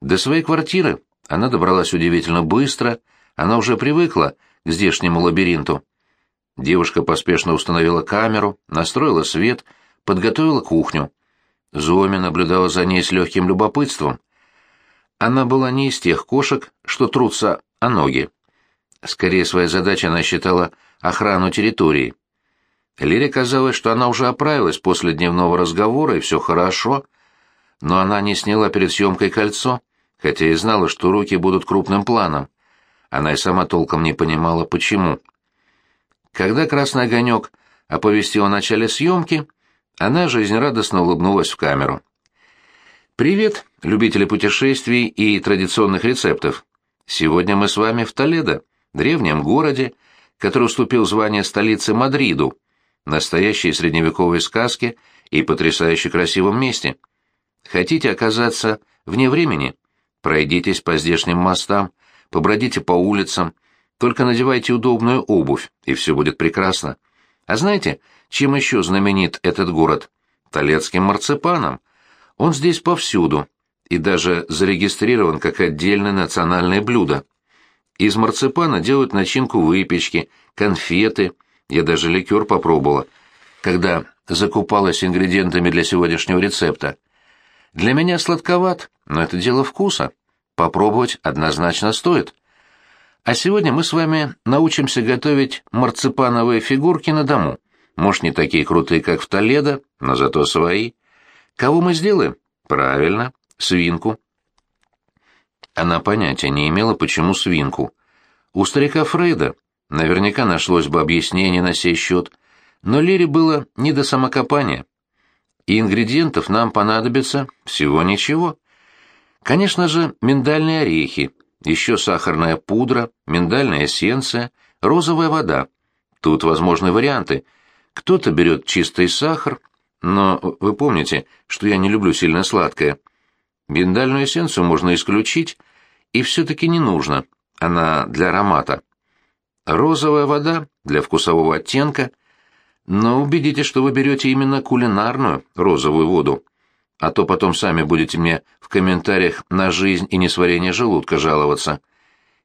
До своей квартиры она добралась удивительно быстро, она уже привыкла к здешнему лабиринту. Девушка поспешно установила камеру, настроила свет, подготовила кухню. Зоми наблюдала за ней с легким любопытством. Она была не из тех кошек, что трутся о ноги. Скорее, своей задачей она считала охрану территории. Лире казалось, что она уже оправилась после дневного разговора, и все хорошо, но она не сняла перед съемкой кольцо, хотя и знала, что руки будут крупным планом. Она и сама толком не понимала, почему. Когда красный огонек оповестил о начале съемки, она жизнерадостно улыбнулась в камеру. «Привет, любители путешествий и традиционных рецептов. Сегодня мы с вами в Толедо, древнем городе, который уступил звание столицы Мадриду, настоящей средневековой сказке и потрясающе красивом месте. Хотите оказаться вне времени? Пройдитесь по здешним мостам, побродите по улицам, только надевайте удобную обувь, и все будет прекрасно. А знаете, чем еще знаменит этот город? Толецким марципаном. Он здесь повсюду, и даже зарегистрирован как отдельное национальное блюдо. Из марципана делают начинку выпечки, конфеты, я даже ликер попробовала, когда закупалась ингредиентами для сегодняшнего рецепта. Для меня сладковат, но это дело вкуса. Попробовать однозначно стоит. А сегодня мы с вами научимся готовить марципановые фигурки на дому. Может, не такие крутые, как в Толедо, но зато свои. Кого мы сделаем? Правильно, свинку. Она понятия не имела, почему свинку. У старика Фрейда наверняка нашлось бы объяснение на сей счет, но Лире было не до самокопания. И ингредиентов нам понадобится всего ничего. Конечно же, миндальные орехи, еще сахарная пудра, миндальная эссенция, розовая вода. Тут возможны варианты. Кто-то берет чистый сахар, но вы помните, что я не люблю сильно сладкое. Миндальную эссенцию можно исключить, и все-таки не нужно, она для аромата. Розовая вода для вкусового оттенка, но убедитесь, что вы берете именно кулинарную розовую воду, а то потом сами будете мне в комментариях на жизнь и несварение желудка жаловаться.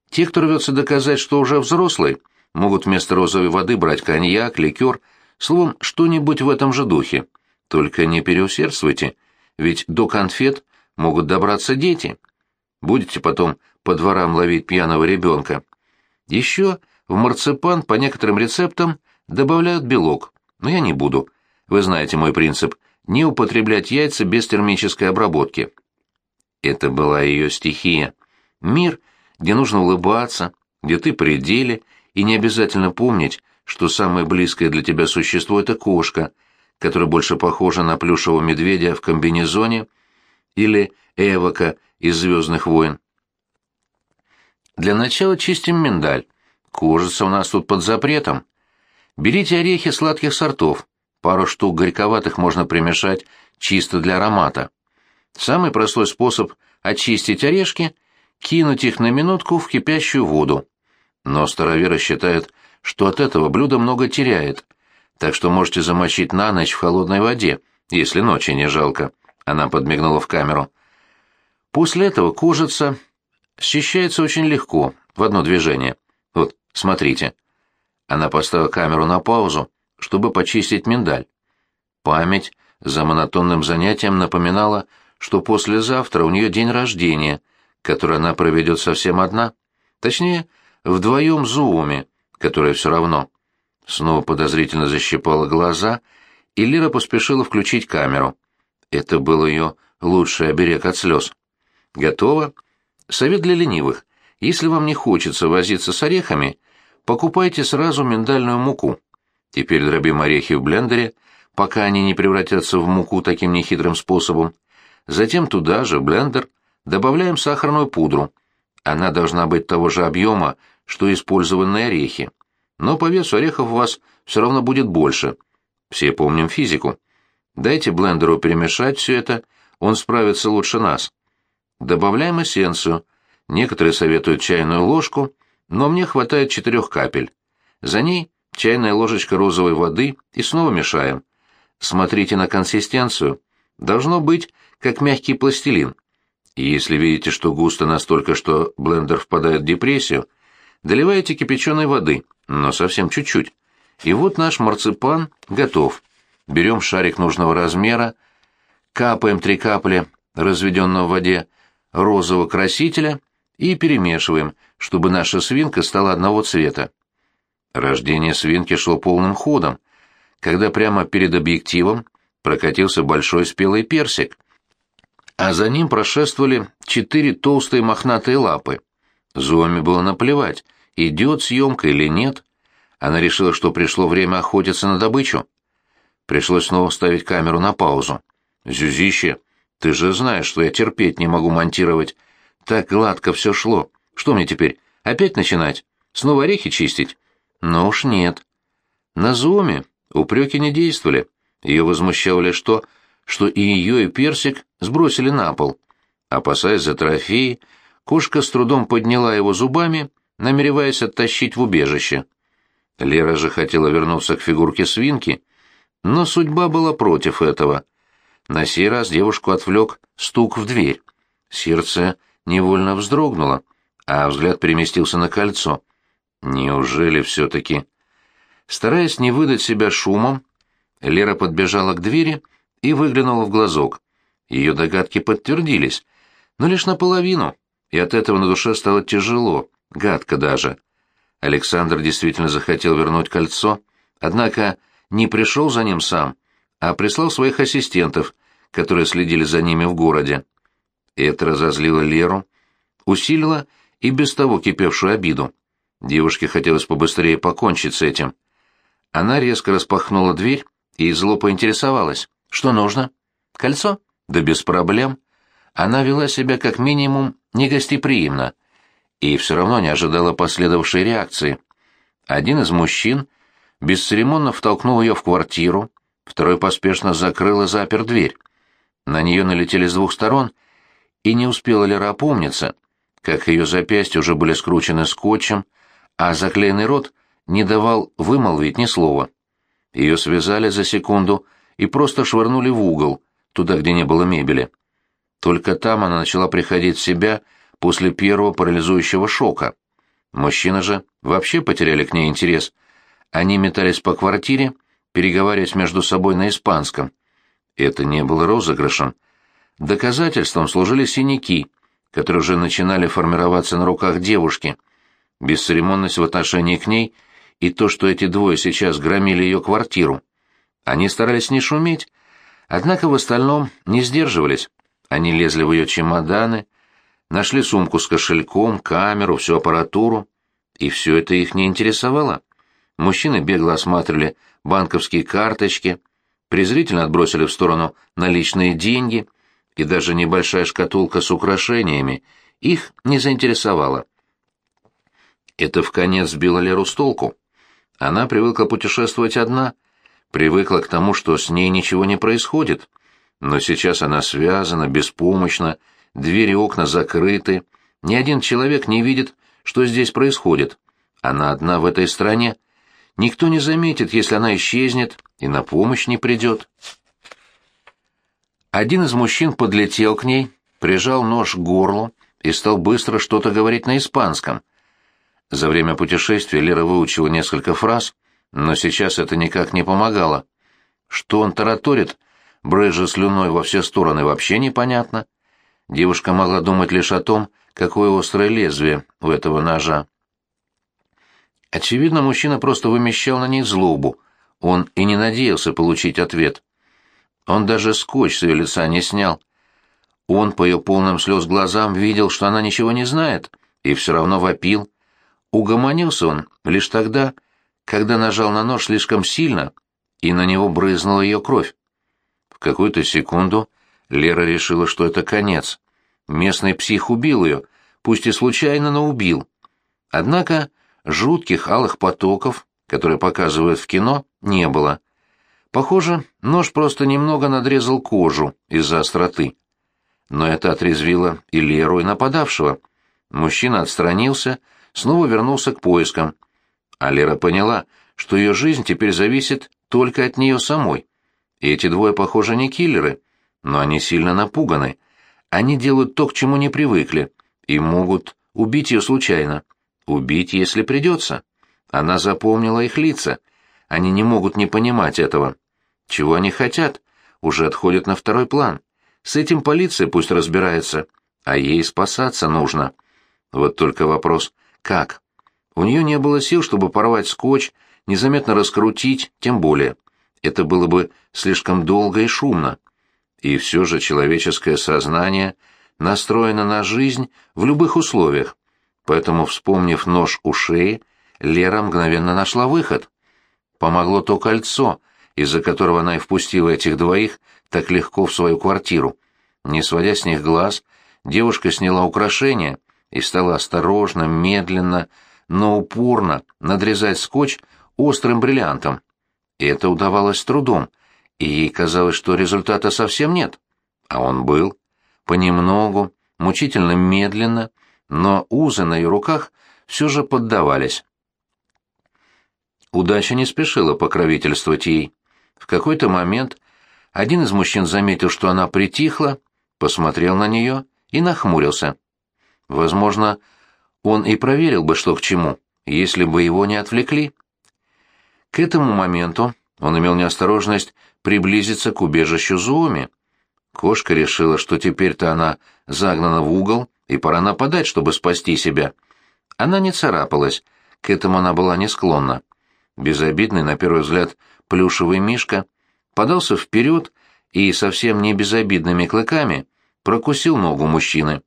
Те, кто рвется доказать, что уже взрослый, могут вместо розовой воды брать коньяк, ликер, словом, что-нибудь в этом же духе. Только не переусердствуйте, ведь до конфет могут добраться дети. Будете потом по дворам ловить пьяного ребенка. Еще в марципан по некоторым рецептам добавляют белок, но я не буду. Вы знаете мой принцип – не употреблять яйца без термической обработки. Это была ее стихия. Мир, где нужно улыбаться, где ты при деле, и не обязательно помнить, что самое близкое для тебя существо – это кошка, которая больше похожа на плюшевого медведя в комбинезоне или Эвока из «Звездных войн». Для начала чистим миндаль. Кожица у нас тут под запретом. Берите орехи сладких сортов. Пару штук горьковатых можно примешать чисто для аромата. Самый простой способ очистить орешки – кинуть их на минутку в кипящую воду. Но староверы считают, что от этого блюдо много теряет, так что можете замочить на ночь в холодной воде, если ночи не жалко. Она подмигнула в камеру. После этого кожица счищается очень легко, в одно движение. Вот, смотрите. Она поставила камеру на паузу, чтобы почистить миндаль. Память за монотонным занятием напоминала, что послезавтра у нее день рождения, который она проведет совсем одна. Точнее, вдвоем с Зууми, которая все равно. Снова подозрительно защипала глаза, и Лира поспешила включить камеру. Это был ее лучший оберег от слез. Готово? Совет для ленивых. Если вам не хочется возиться с орехами, покупайте сразу миндальную муку. Теперь дробим орехи в блендере, пока они не превратятся в муку таким нехитрым способом. Затем туда же, блендер, добавляем сахарную пудру. Она должна быть того же объема, что использованные орехи. Но по весу орехов у вас все равно будет больше. Все помним физику. Дайте блендеру перемешать все это, он справится лучше нас. Добавляем эссенцию. Некоторые советуют чайную ложку, но мне хватает четырех капель. За ней чайная ложечка розовой воды и снова мешаем. Смотрите на консистенцию. Должно быть, как мягкий пластилин. Если видите, что густо настолько, что блендер впадает в депрессию, доливаете кипяченой воды, но совсем чуть-чуть. И вот наш марципан готов. Берем шарик нужного размера, капаем три капли разведенного в воде розового красителя и перемешиваем, чтобы наша свинка стала одного цвета. Рождение свинки шло полным ходом, когда прямо перед объективом прокатился большой спелый персик, а за ним прошествовали четыре толстые мохнатые лапы. Зоме было наплевать, идет съемка или нет. Она решила, что пришло время охотиться на добычу. Пришлось снова ставить камеру на паузу. «Зюзище, ты же знаешь, что я терпеть не могу монтировать. Так гладко все шло. Что мне теперь, опять начинать? Снова орехи чистить?» «Ну уж нет». На Зоме упреки не действовали. Ее возмущало лишь то, что и ее, и персик сбросили на пол. Опасаясь за трофеи, кошка с трудом подняла его зубами, намереваясь оттащить в убежище. Лера же хотела вернуться к фигурке свинки, но судьба была против этого. На сей раз девушку отвлек стук в дверь. Сердце невольно вздрогнуло, а взгляд переместился на кольцо. Неужели все-таки... Стараясь не выдать себя шумом, Лера подбежала к двери и выглянула в глазок. Ее догадки подтвердились, но лишь наполовину, и от этого на душе стало тяжело, гадко даже. Александр действительно захотел вернуть кольцо, однако не пришел за ним сам, а прислал своих ассистентов, которые следили за ними в городе. Это разозлило Леру, усилило и без того кипевшую обиду. Девушке хотелось побыстрее покончить с этим. Она резко распахнула дверь и зло поинтересовалась. «Что нужно?» «Кольцо?» «Да без проблем». Она вела себя как минимум негостеприимно и все равно не ожидала последовавшей реакции. Один из мужчин бесцеремонно втолкнул ее в квартиру, второй поспешно закрыл и запер дверь. На нее налетели с двух сторон, и не успела Лера опомниться, как ее запястья уже были скручены скотчем, а заклеенный рот не давал вымолвить ни слова. Ее связали за секунду и просто швырнули в угол, туда, где не было мебели. Только там она начала приходить в себя после первого парализующего шока. Мужчины же вообще потеряли к ней интерес. Они метались по квартире, переговариваясь между собой на испанском. Это не было розыгрышем. Доказательством служили синяки, которые уже начинали формироваться на руках девушки. Бесцеремонность в отношении к ней и то, что эти двое сейчас громили ее квартиру. Они старались не шуметь, однако в остальном не сдерживались. Они лезли в ее чемоданы, нашли сумку с кошельком, камеру, всю аппаратуру, и все это их не интересовало. Мужчины бегло осматривали банковские карточки, презрительно отбросили в сторону наличные деньги, и даже небольшая шкатулка с украшениями их не заинтересовала. Это в конец сбило Леру с толку. Она привыкла путешествовать одна, привыкла к тому, что с ней ничего не происходит. Но сейчас она связана, беспомощна, двери и окна закрыты, ни один человек не видит, что здесь происходит. Она одна в этой стране. Никто не заметит, если она исчезнет и на помощь не придет. Один из мужчин подлетел к ней, прижал нож к горлу и стал быстро что-то говорить на испанском — за время путешествия Лера выучила несколько фраз, но сейчас это никак не помогало. Что он тараторит, брызжа слюной во все стороны, вообще непонятно. Девушка могла думать лишь о том, какое острое лезвие у этого ножа. Очевидно, мужчина просто вымещал на ней злобу. Он и не надеялся получить ответ. Он даже скотч с ее лица не снял. Он по ее полным слез глазам видел, что она ничего не знает, и все равно вопил. Угомонился он лишь тогда, когда нажал на нож слишком сильно, и на него брызнула ее кровь. В какую-то секунду Лера решила, что это конец. Местный псих убил ее, пусть и случайно, но убил. Однако жутких алых потоков, которые показывают в кино, не было. Похоже, нож просто немного надрезал кожу из-за остроты. Но это отрезвило и Леру, и нападавшего. Мужчина отстранился, снова вернулся к поискам. А Лера поняла, что ее жизнь теперь зависит только от нее самой. И эти двое, похоже, не киллеры, но они сильно напуганы. Они делают то, к чему не привыкли, и могут убить ее случайно. Убить, если придется. Она запомнила их лица. Они не могут не понимать этого. Чего они хотят, уже отходят на второй план. С этим полиция пусть разбирается, а ей спасаться нужно. Вот только вопрос «как?». У нее не было сил, чтобы порвать скотч, незаметно раскрутить, тем более. Это было бы слишком долго и шумно. И все же человеческое сознание настроено на жизнь в любых условиях. Поэтому, вспомнив нож у шеи, Лера мгновенно нашла выход. Помогло то кольцо, из-за которого она и впустила этих двоих так легко в свою квартиру. Не сводя с них глаз, девушка сняла украшение и стала осторожно, медленно, но упорно надрезать скотч острым бриллиантом. Это удавалось с трудом, и ей казалось, что результата совсем нет. А он был. Понемногу, мучительно медленно, но узы на ее руках все же поддавались. Удача не спешила покровительствовать ей. В какой-то момент один из мужчин заметил, что она притихла, посмотрел на нее и нахмурился. Возможно, он и проверил бы, что к чему, если бы его не отвлекли. К этому моменту он имел неосторожность приблизиться к убежищу Зуоми. Кошка решила, что теперь-то она загнана в угол, и пора нападать, чтобы спасти себя. Она не царапалась, к этому она была не склонна. Безобидный, на первый взгляд, плюшевый мишка подался вперед и совсем не безобидными клыками прокусил ногу мужчины.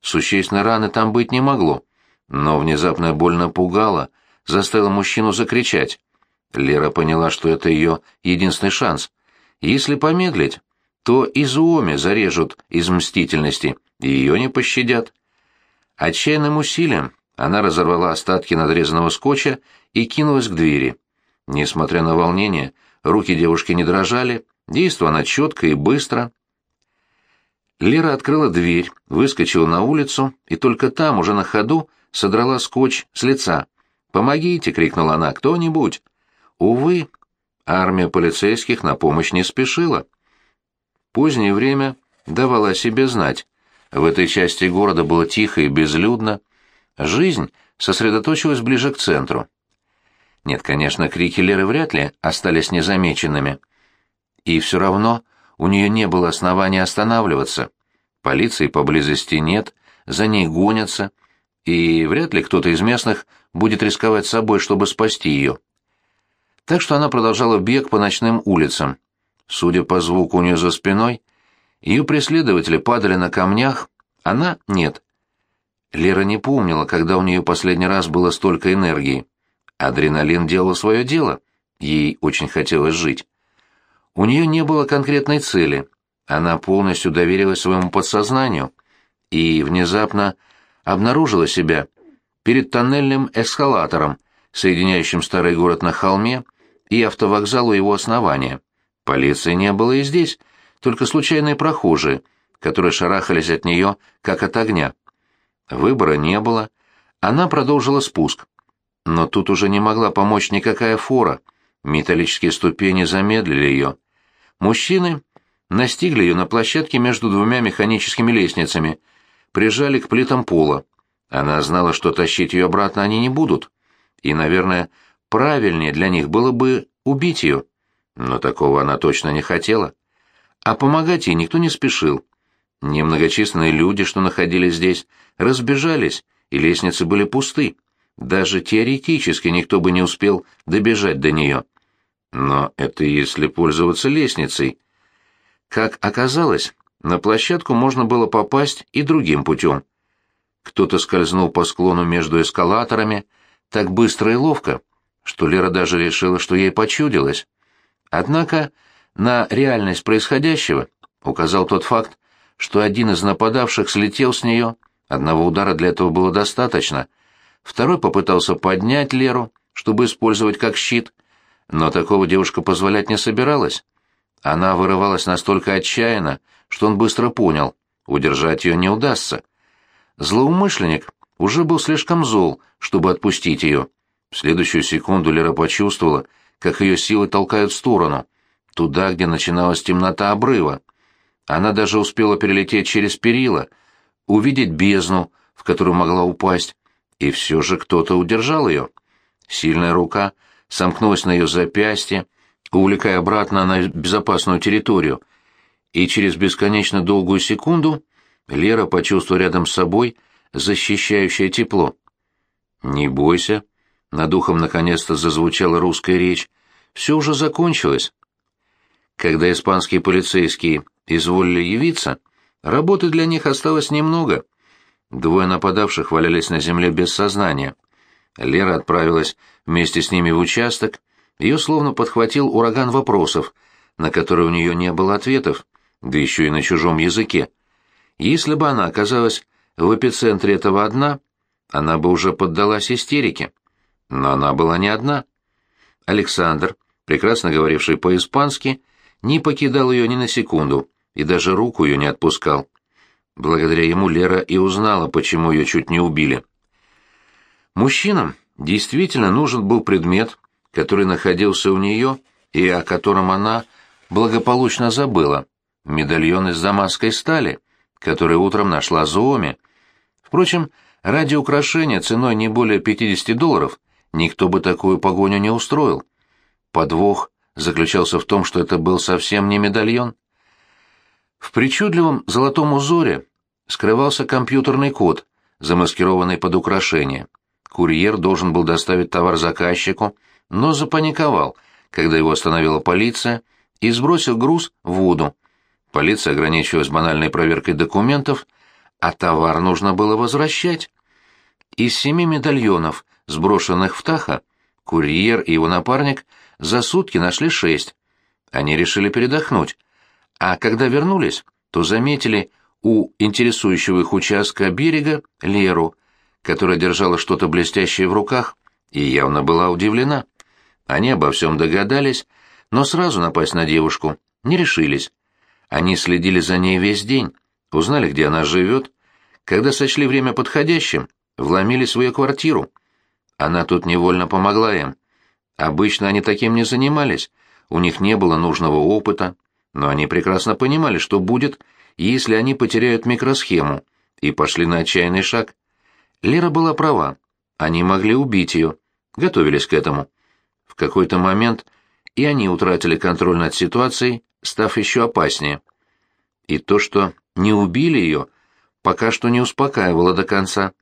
Существенной раны там быть не могло, но внезапная боль напугала, заставила мужчину закричать. Лера поняла, что это ее единственный шанс. Если помедлить, то и Зуоми зарежут из мстительности, и ее не пощадят. Отчаянным усилием она разорвала остатки надрезанного скотча и кинулась к двери. Несмотря на волнение, руки девушки не дрожали, действовала четко и быстро. Лера открыла дверь, выскочила на улицу и только там, уже на ходу, содрала скотч с лица. «Помогите!» — крикнула она. «Кто-нибудь!» Увы, армия полицейских на помощь не спешила. Позднее время давало о себе знать. В этой части города было тихо и безлюдно. Жизнь сосредоточилась ближе к центру. Нет, конечно, крики Леры вряд ли остались незамеченными. И все равно у нее не было основания останавливаться. Полиции поблизости нет, за ней гонятся, и вряд ли кто-то из местных будет рисковать собой, чтобы спасти ее. Так что она продолжала бег по ночным улицам. Судя по звуку у нее за спиной, ее преследователи падали на камнях, она — нет. Лера не помнила, когда у нее последний раз было столько энергии. Адреналин делал свое дело, ей очень хотелось жить. У нее не было конкретной цели, она полностью доверилась своему подсознанию и внезапно обнаружила себя перед тоннельным эскалатором, соединяющим старый город на холме и автовокзал у его основания. Полиции не было и здесь, только случайные прохожие, которые шарахались от нее, как от огня. Выбора не было. Она продолжила спуск. Но тут уже не могла помочь никакая фора. Металлические ступени замедлили ее. Мужчины настигли ее на площадке между двумя механическими лестницами, прижали к плитам пола. Она знала, что тащить ее обратно они не будут. И, наверное, правильнее для них было бы убить ее. Но такого она точно не хотела. А помогать ей никто не спешил. Немногочисленные люди, что находились здесь, разбежались, и лестницы были пусты. Даже теоретически никто бы не успел добежать до нее. Но это если пользоваться лестницей. Как оказалось, на площадку можно было попасть и другим путем. Кто-то скользнул по склону между эскалаторами так быстро и ловко, что Лера даже решила, что ей почудилось. Однако на реальность происходящего указал тот факт, что один из нападавших слетел с нее, одного удара для этого было достаточно, второй попытался поднять Леру, чтобы использовать как щит, но такого девушка позволять не собиралась. Она вырывалась настолько отчаянно, что он быстро понял, удержать ее не удастся. Злоумышленник уже был слишком зол, чтобы отпустить ее. В следующую секунду Лера почувствовала, как ее силы толкают в сторону, туда, где начиналась темнота обрыва. Она даже успела перелететь через перила, увидеть бездну, в которую могла упасть, и все же кто-то удержал ее. Сильная рука сомкнулась на ее запястье, увлекая обратно на безопасную территорию, и через бесконечно долгую секунду Лера почувствовала рядом с собой защищающее тепло. «Не бойся», — над ухом наконец-то зазвучала русская речь, — «все уже закончилось». Когда испанские полицейские изволили явиться, работы для них осталось немного. Двое нападавших валялись на земле без сознания. Лера отправилась вместе с ними в участок, ее словно подхватил ураган вопросов, на которые у нее не было ответов, да еще и на чужом языке. Если бы она оказалась в эпицентре этого одна, она бы уже поддалась истерике. Но она была не одна. Александр, прекрасно говоривший по-испански, не покидал ее ни на секунду и даже руку ее не отпускал. Благодаря ему Лера и узнала, почему ее чуть не убили. Мужчинам действительно нужен был предмет, который находился у нее и о котором она благополучно забыла. Медальон из дамасской стали, который утром нашла Зооми. Впрочем, ради украшения ценой не более 50 долларов никто бы такую погоню не устроил. Подвох заключался в том, что это был совсем не медальон. В причудливом золотом узоре скрывался компьютерный код, замаскированный под украшение. Курьер должен был доставить товар заказчику, но запаниковал, когда его остановила полиция, и сбросил груз в воду. Полиция ограничилась банальной проверкой документов, а товар нужно было возвращать. Из семи медальонов, сброшенных в Таха, курьер и его напарник за сутки нашли шесть. Они решили передохнуть, а когда вернулись, то заметили у интересующего их участка берега Леру, которая держала что-то блестящее в руках и явно была удивлена. Они обо всем догадались, но сразу напасть на девушку не решились. Они следили за ней весь день, узнали, где она живет. Когда сочли время подходящим, вломились в ее квартиру. Она тут невольно помогла им. Обычно они таким не занимались, у них не было нужного опыта, но они прекрасно понимали, что будет, если они потеряют микросхему, и пошли на отчаянный шаг. Лера была права, они могли убить ее, готовились к этому. В какой-то момент и они утратили контроль над ситуацией, став еще опаснее. И то, что не убили ее, пока что не успокаивало до конца.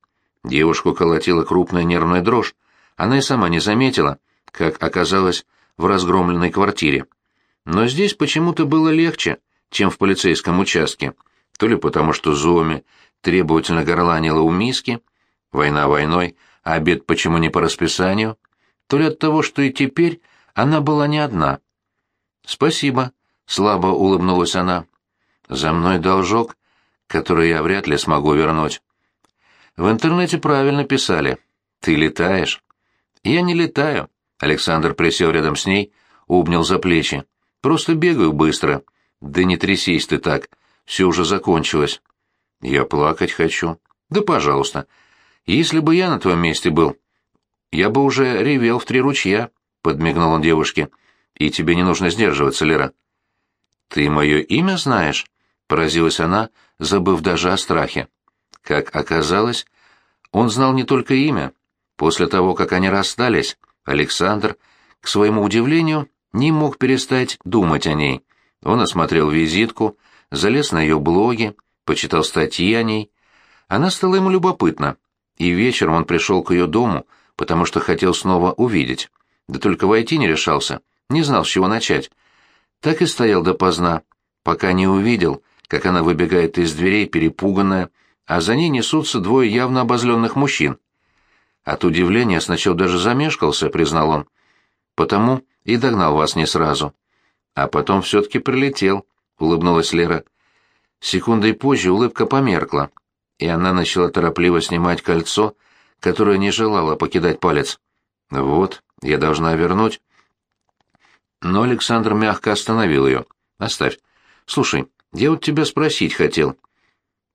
Девушку колотила крупная нервная дрожь, она и сама не заметила, как оказалось в разгромленной квартире. Но здесь почему-то было легче, чем в полицейском участке. То ли потому, что Зоми требовательно горланила у миски, война войной, а обед почему не по расписанию, то ли от того, что и теперь она была не одна. «Спасибо», — слабо улыбнулась она. «За мной должок, который я вряд ли смогу вернуть». В интернете правильно писали. «Ты летаешь». «Я не летаю», — Александр присел рядом с ней, обнял за плечи. «Просто бегаю быстро». «Да не трясись ты так, все уже закончилось». «Я плакать хочу». «Да пожалуйста. Если бы я на твоем месте был, я бы уже ревел в три ручья», — подмигнул он девушке. «И тебе не нужно сдерживаться, Лера». «Ты мое имя знаешь?» — поразилась она, забыв даже о страхе. Как оказалось, он знал не только имя. После того, как они расстались, Александр, к своему удивлению, не мог перестать думать о ней. Он осмотрел визитку, залез на ее блоги, почитал статьи о ней. Она стала ему любопытна, и вечером он пришел к ее дому, потому что хотел снова увидеть. Да только войти не решался, не знал, с чего начать. Так и стоял допоздна, пока не увидел, как она выбегает из дверей, перепуганная, а за ней несутся двое явно обозленных мужчин. От удивления сначала даже замешкался, признал он. Потому и догнал вас не сразу. А потом все-таки прилетел, улыбнулась Лера. Секундой позже улыбка померкла, и она начала торопливо снимать кольцо, которое не желало покидать палец. Вот, я должна вернуть. Но Александр мягко остановил ее. Оставь. Слушай, я вот тебя спросить хотел.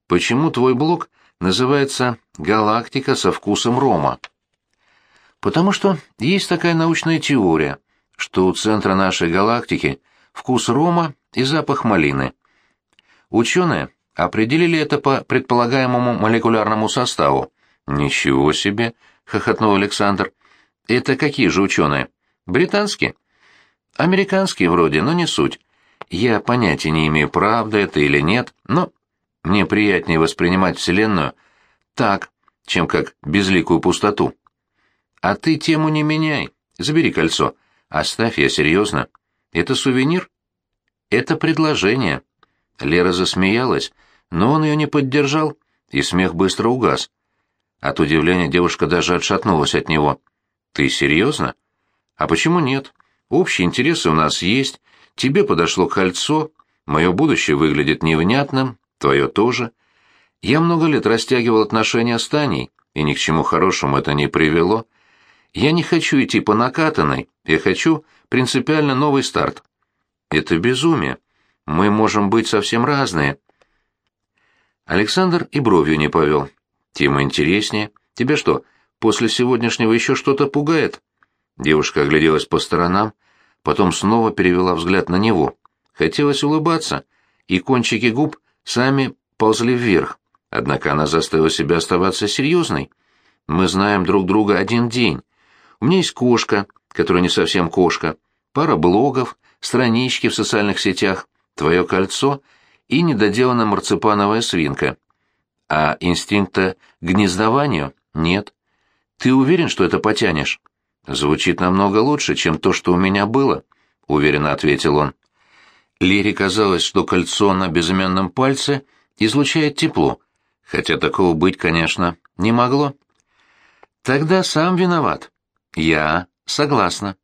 Почему твой блог называется «Галактика со вкусом рома»? Потому что есть такая научная теория, что у центра нашей галактики вкус рома и запах малины. Ученые определили это по предполагаемому молекулярному составу. «Ничего себе!» — хохотнул Александр. «Это какие же ученые? Британские?» «Американские вроде, но не суть. Я понятия не имею, правда это или нет, но мне приятнее воспринимать Вселенную так, чем как безликую пустоту. А ты тему не меняй. Забери кольцо. Оставь, я серьезно. Это сувенир? Это предложение. Лера засмеялась, но он ее не поддержал, и смех быстро угас. От удивления девушка даже отшатнулась от него. «Ты серьезно? А почему нет? Общие интересы у нас есть, тебе подошло кольцо, мое будущее выглядит невнятным, твое тоже. Я много лет растягивал отношения с Таней, и ни к чему хорошему это не привело. Я не хочу идти по накатанной, я хочу принципиально новый старт. Это безумие. Мы можем быть совсем разные. Александр и бровью не повел. Тема интереснее. Тебе что, после сегодняшнего еще что-то пугает? Девушка огляделась по сторонам, потом снова перевела взгляд на него. Хотелось улыбаться, и кончики губ сами ползли вверх. Однако она заставила себя оставаться серьезной. Мы знаем друг друга один день. У меня есть кошка, которая не совсем кошка, пара блогов, странички в социальных сетях, твое кольцо и недоделанная марципановая свинка. А инстинкта гнездованию нет. Ты уверен, что это потянешь? Звучит намного лучше, чем то, что у меня было, уверенно ответил он. Лере казалось, что кольцо на безымянном пальце излучает тепло, хотя такого быть, конечно, не могло. Тогда сам виноват. Я согласна.